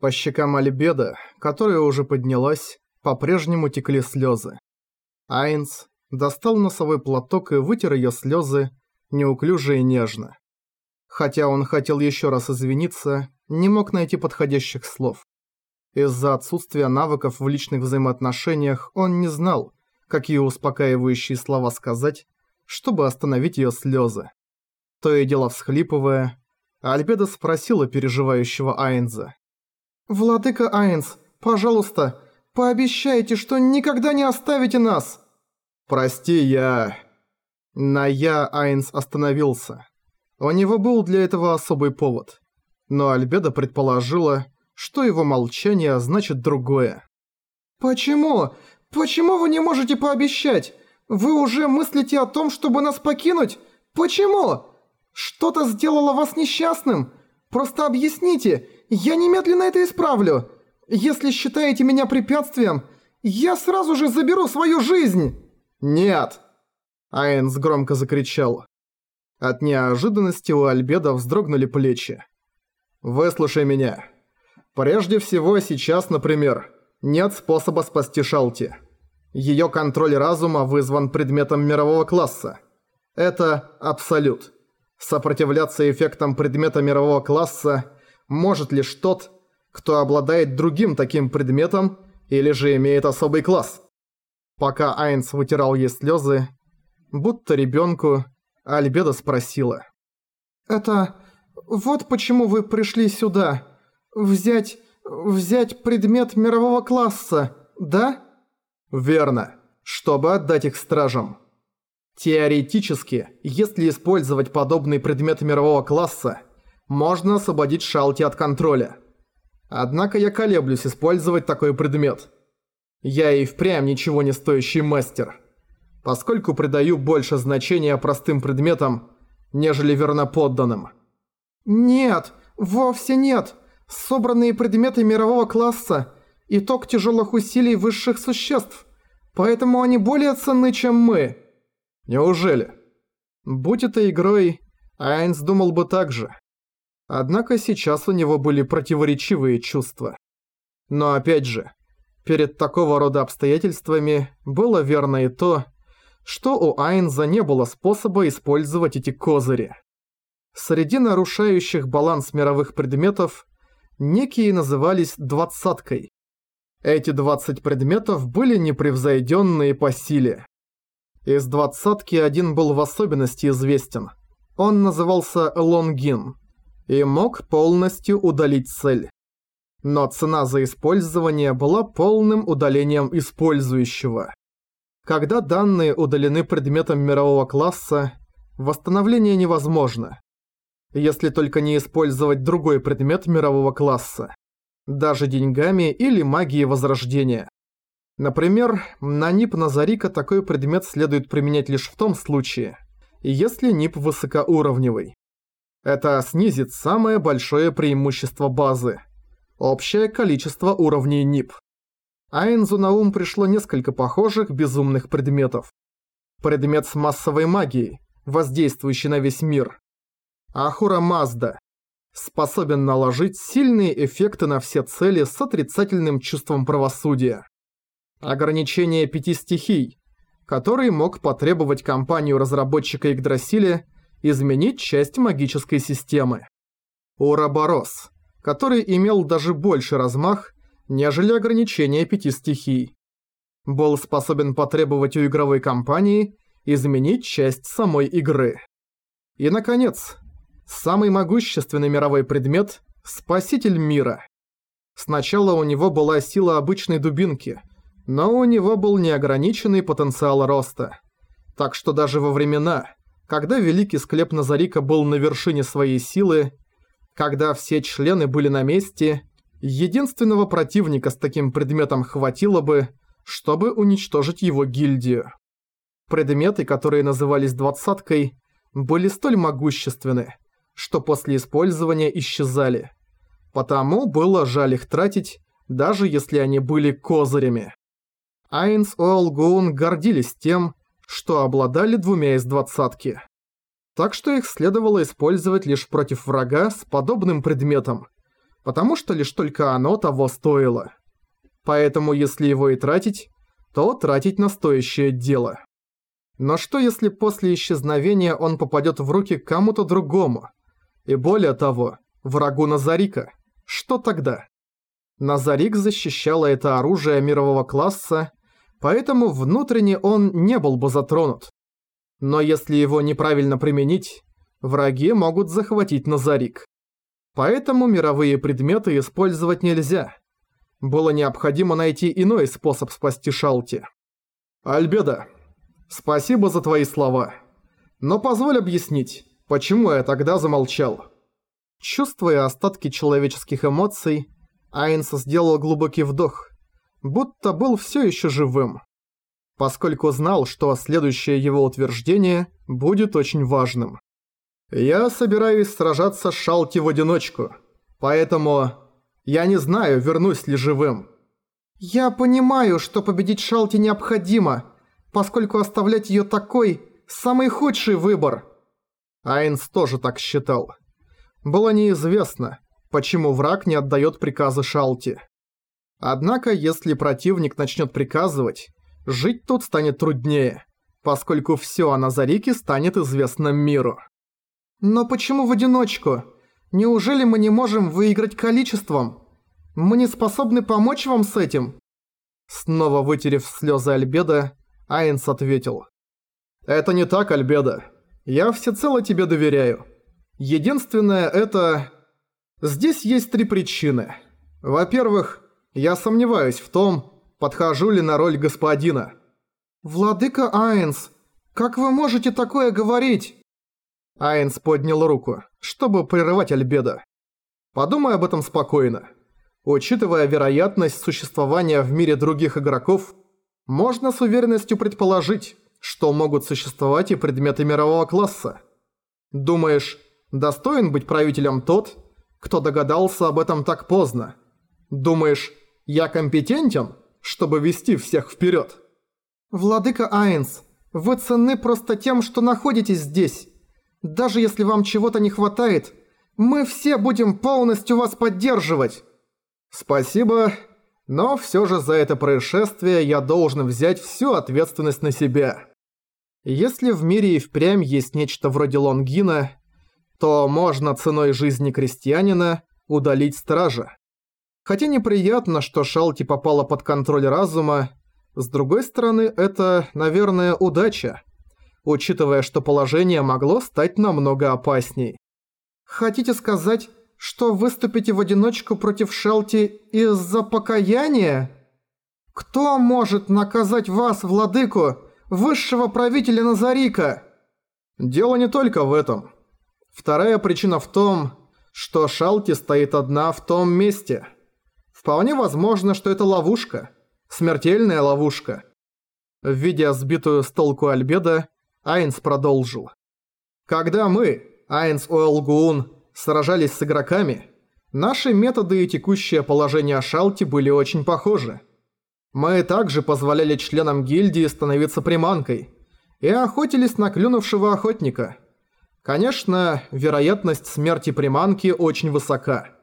По щекам Альбеда, которая уже поднялась, по-прежнему текли слезы. Айнс достал носовой платок и вытер ее слезы, неуклюже и нежно. Хотя он хотел еще раз извиниться, не мог найти подходящих слов. Из-за отсутствия навыков в личных взаимоотношениях он не знал, какие успокаивающие слова сказать, чтобы остановить ее слезы. То и дело всхлипывая, Альбеда спросила переживающего Айнза. «Владыка Айнз, пожалуйста, пообещайте, что никогда не оставите нас!» «Прости, я...» На «я» Айнс остановился. У него был для этого особый повод. Но Альбеда предположила, что его молчание значит другое. «Почему? Почему вы не можете пообещать? Вы уже мыслите о том, чтобы нас покинуть? Почему? Что-то сделало вас несчастным? Просто объясните, я немедленно это исправлю. Если считаете меня препятствием, я сразу же заберу свою жизнь!» «Нет!» Айнс громко закричал. От неожиданности у Альбеда вздрогнули плечи. «Выслушай меня. Прежде всего, сейчас, например, нет способа спасти Шалти. Её контроль разума вызван предметом мирового класса. Это абсолют. Сопротивляться эффектам предмета мирового класса может лишь тот, кто обладает другим таким предметом или же имеет особый класс. Пока Айнс вытирал ей слезы, будто ребенку, Альбеда спросила. «Это... вот почему вы пришли сюда? Взять... взять предмет мирового класса, да?» «Верно. Чтобы отдать их стражам». Теоретически, если использовать подобный предмет мирового класса, можно освободить Шалти от контроля. Однако я колеблюсь использовать такой предмет. Я и впрямь ничего не стоящий мастер, поскольку придаю больше значения простым предметам, нежели верноподданным. Нет, вовсе нет. Собранные предметы мирового класса – итог тяжелых усилий высших существ, поэтому они более ценны, чем мы. Неужели? Будь это игрой, Айнс думал бы так же. Однако сейчас у него были противоречивые чувства. Но опять же, перед такого рода обстоятельствами было верно и то, что у Айнза не было способа использовать эти козыри. Среди нарушающих баланс мировых предметов некие назывались «двадцаткой». Эти 20 предметов были непревзойденные по силе. Из двадцатки один был в особенности известен. Он назывался Лонгин – и мог полностью удалить цель. Но цена за использование была полным удалением использующего. Когда данные удалены предметом мирового класса, восстановление невозможно. Если только не использовать другой предмет мирового класса. Даже деньгами или магией возрождения. Например, на НИП Назарика такой предмет следует применять лишь в том случае, если НИП высокоуровневый. Это снизит самое большое преимущество базы – общее количество уровней НИП. Айнзу на ум пришло несколько похожих безумных предметов. Предмет с массовой магией, воздействующий на весь мир. Ахура Мазда способен наложить сильные эффекты на все цели с отрицательным чувством правосудия. Ограничение пяти стихий, который мог потребовать компанию разработчика Игдрасиля изменить часть магической системы. Ураборос, который имел даже больше размах, нежели ограничение пяти стихий. Был способен потребовать у игровой компании изменить часть самой игры. И, наконец, самый могущественный мировой предмет – Спаситель мира. Сначала у него была сила обычной дубинки, но у него был неограниченный потенциал роста. Так что даже во времена, когда великий склеп Назарика был на вершине своей силы, когда все члены были на месте, единственного противника с таким предметом хватило бы, чтобы уничтожить его гильдию. Предметы, которые назывались двадцаткой, были столь могущественны, что после использования исчезали. Потому было жаль их тратить, даже если они были козырями. Айнс Олгоун гордились тем, что обладали двумя из двадцатки. Так что их следовало использовать лишь против врага с подобным предметом, потому что лишь только оно того стоило. Поэтому если его и тратить, то тратить на стоящее дело. Но что если после исчезновения он попадет в руки кому-то другому? И более того, врагу Назарика. Что тогда? Назарик защищало это оружие мирового класса, поэтому внутренне он не был бы затронут. Но если его неправильно применить, враги могут захватить Назарик. Поэтому мировые предметы использовать нельзя. Было необходимо найти иной способ спасти Шалти. Альбеда, спасибо за твои слова. Но позволь объяснить, почему я тогда замолчал. Чувствуя остатки человеческих эмоций, Айнс сделал глубокий вдох, будто был все еще живым, поскольку знал, что следующее его утверждение будет очень важным. «Я собираюсь сражаться с Шалти в одиночку, поэтому я не знаю, вернусь ли живым». «Я понимаю, что победить Шалти необходимо, поскольку оставлять ее такой – самый худший выбор». Айнс тоже так считал. Было неизвестно, почему враг не отдает приказы Шалти. Однако, если противник начнет приказывать, жить тут станет труднее, поскольку все о Назарике станет известно миру. Но почему в одиночку? Неужели мы не можем выиграть количеством? Мы не способны помочь вам с этим? Снова вытерев слезы Альбеда, Айнс ответил. «Это не так, Альбеда. Я всецело тебе доверяю. Единственное это... Здесь есть три причины. Во-первых, я сомневаюсь в том, подхожу ли на роль господина. «Владыка Айнс, как вы можете такое говорить?» Айнс поднял руку, чтобы прерывать Альбеда. «Подумай об этом спокойно. Учитывая вероятность существования в мире других игроков, можно с уверенностью предположить, что могут существовать и предметы мирового класса. Думаешь, достоин быть правителем тот, кто догадался об этом так поздно. Думаешь, я компетентен, чтобы вести всех вперед? Владыка Айнс, вы ценны просто тем, что находитесь здесь. Даже если вам чего-то не хватает, мы все будем полностью вас поддерживать. Спасибо, но все же за это происшествие я должен взять всю ответственность на себя. Если в мире и впрямь есть нечто вроде Лонгина, то можно ценой жизни крестьянина удалить стража. Хотя неприятно, что Шалти попала под контроль разума, с другой стороны, это, наверное, удача, учитывая, что положение могло стать намного опасней. Хотите сказать, что выступите в одиночку против Шалти из-за покаяния? Кто может наказать вас, владыку, высшего правителя Назарика? Дело не только в этом. Вторая причина в том, что Шалти стоит одна в том месте. Вполне возможно, что это ловушка. Смертельная ловушка. Введя сбитую с толку Альбеда, Айнс продолжил. Когда мы, Айнс Оэлгуун, сражались с игроками, наши методы и текущее положение Шалти были очень похожи. Мы также позволяли членам гильдии становиться приманкой и охотились на клюнувшего охотника – Конечно, вероятность смерти приманки очень высока.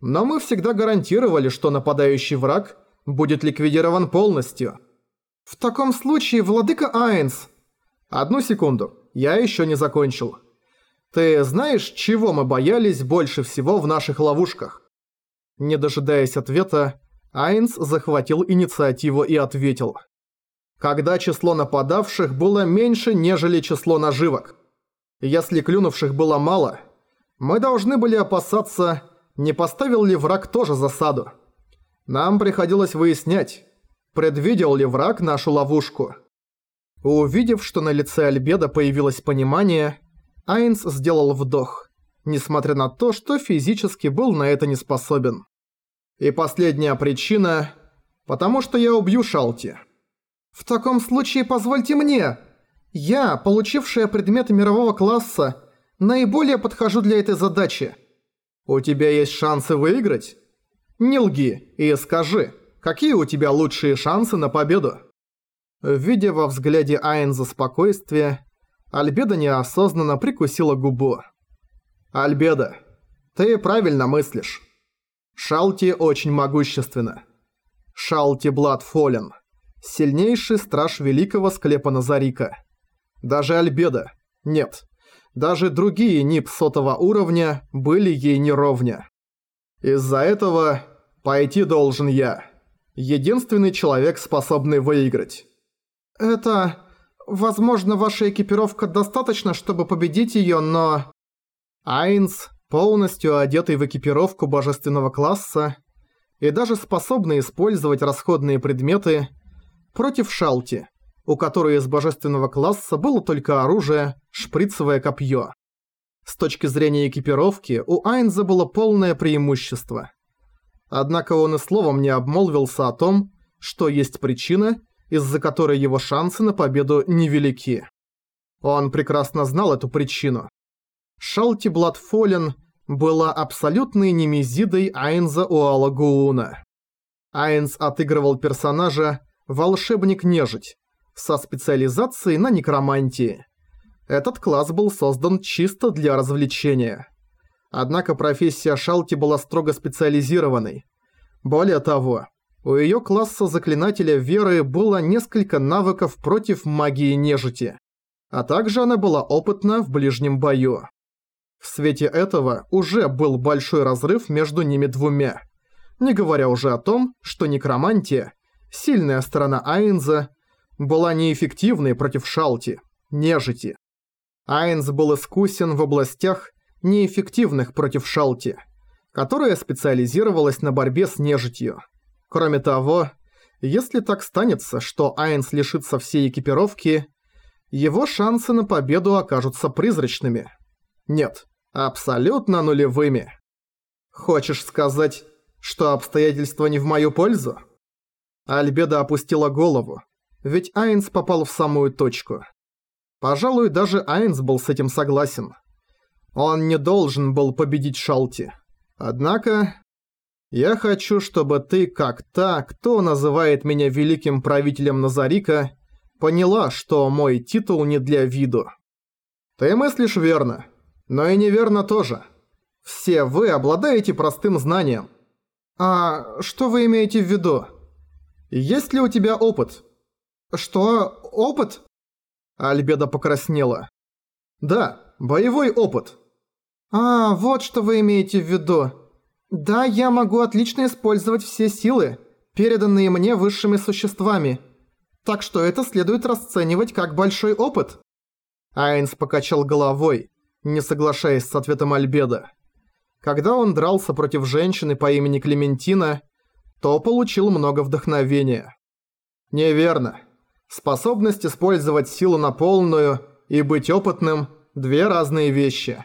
Но мы всегда гарантировали, что нападающий враг будет ликвидирован полностью. В таком случае, владыка Айнс... Одну секунду, я еще не закончил. Ты знаешь, чего мы боялись больше всего в наших ловушках? Не дожидаясь ответа, Айнс захватил инициативу и ответил. Когда число нападавших было меньше, нежели число наживок. Если клюнувших было мало, мы должны были опасаться, не поставил ли враг тоже засаду. Нам приходилось выяснять, предвидел ли враг нашу ловушку. Увидев, что на лице Альбеда появилось понимание, Айнс сделал вдох, несмотря на то, что физически был на это не способен. И последняя причина – потому что я убью Шалти. «В таком случае позвольте мне!» Я, получившая предметы мирового класса, наиболее подхожу для этой задачи. У тебя есть шансы выиграть? Не лги и скажи, какие у тебя лучшие шансы на победу? Видя во взгляде Айнза спокойствие, Альбеда неосознанно прикусила губу. «Альбеда, ты правильно мыслишь». Шалти очень могущественно. Шалти Бладфолен. Сильнейший страж великого склепа Назарика. Даже Альбеда. Нет. Даже другие нип сотого уровня были ей неровня. Из-за этого пойти должен я. Единственный человек, способный выиграть. Это... Возможно, ваша экипировка достаточно, чтобы победить её, но... Айнс, полностью одетый в экипировку божественного класса, и даже способный использовать расходные предметы, против Шалти, у которой из божественного класса было только оружие, шприцевое копье. С точки зрения экипировки, у Айнза было полное преимущество. Однако он и словом не обмолвился о том, что есть причина, из-за которой его шансы на победу невелики. Он прекрасно знал эту причину. Шалти Бладфолен была абсолютной немезидой Айнза Уалагууна. Айнз отыгрывал персонажа «Волшебник-нежить» со специализацией на некромантии. Этот класс был создан чисто для развлечения. Однако профессия Шалти была строго специализированной. Более того, у её класса заклинателя веры было несколько навыков против магии нежити, а также она была опытна в ближнем бою. В свете этого уже был большой разрыв между ними двумя. Не говоря уже о том, что некромантия, сильная сторона Айнза, была неэффективной против Шалти, нежити. Айнс был искусен в областях, неэффективных против Шалти, которая специализировалась на борьбе с нежитью. Кроме того, если так станется, что Айнс лишится всей экипировки, его шансы на победу окажутся призрачными. Нет, абсолютно нулевыми. Хочешь сказать, что обстоятельства не в мою пользу? Альбеда опустила голову, ведь Айнс попал в самую точку. Пожалуй, даже Айнс был с этим согласен. Он не должен был победить Шалти. Однако... Я хочу, чтобы ты, как та, кто называет меня великим правителем Назарика, поняла, что мой титул не для виду. Ты мыслишь верно, но и неверно тоже. Все вы обладаете простым знанием. А что вы имеете в виду? Есть ли у тебя опыт? Что, опыт? Альбеда покраснела. «Да, боевой опыт». «А, вот что вы имеете в виду. Да, я могу отлично использовать все силы, переданные мне высшими существами. Так что это следует расценивать как большой опыт». Айнс покачал головой, не соглашаясь с ответом Альбеда. Когда он дрался против женщины по имени Клементина, то получил много вдохновения. «Неверно. Способность использовать силу на полную и быть опытным – две разные вещи.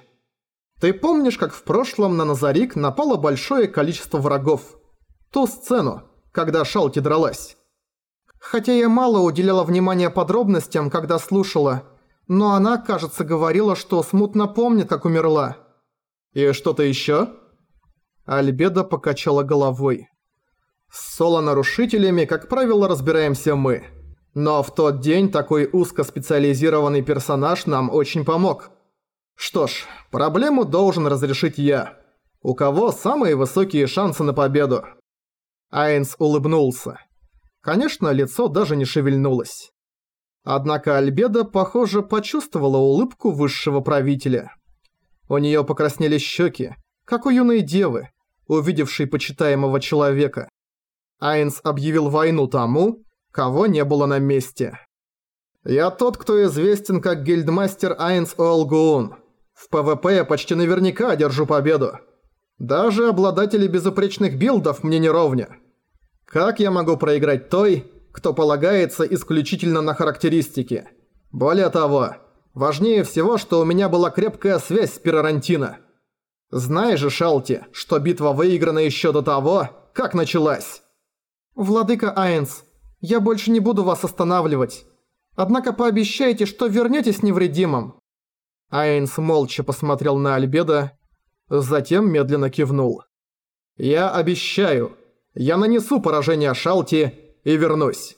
Ты помнишь, как в прошлом на Назарик напало большое количество врагов? Ту сцену, когда Шалти дралась. Хотя я мало уделяла внимания подробностям, когда слушала, но она, кажется, говорила, что смутно помнит, как умерла. И что-то ещё? Альбеда покачала головой. С соло-нарушителями, как правило, разбираемся мы – но в тот день такой узкоспециализированный персонаж нам очень помог. Что ж, проблему должен разрешить я. У кого самые высокие шансы на победу? Айнс улыбнулся. Конечно, лицо даже не шевельнулось. Однако Альбеда, похоже, почувствовала улыбку высшего правителя. У неё покраснели щеки, как у юной девы, увидевшей почитаемого человека. Айнс объявил войну тому, кого не было на месте. Я тот, кто известен как гильдмастер Айнс Олгуун. В ПВП я почти наверняка одержу победу. Даже обладатели безупречных билдов мне не ровня. Как я могу проиграть той, кто полагается исключительно на характеристики? Более того, важнее всего, что у меня была крепкая связь с Пирарантино. Знаешь же, Шалти, что битва выиграна еще до того, как началась. Владыка Айнс, я больше не буду вас останавливать. Однако пообещайте, что вернётесь невредимым». Айнс молча посмотрел на Альбеда, затем медленно кивнул. «Я обещаю, я нанесу поражение Шалти и вернусь».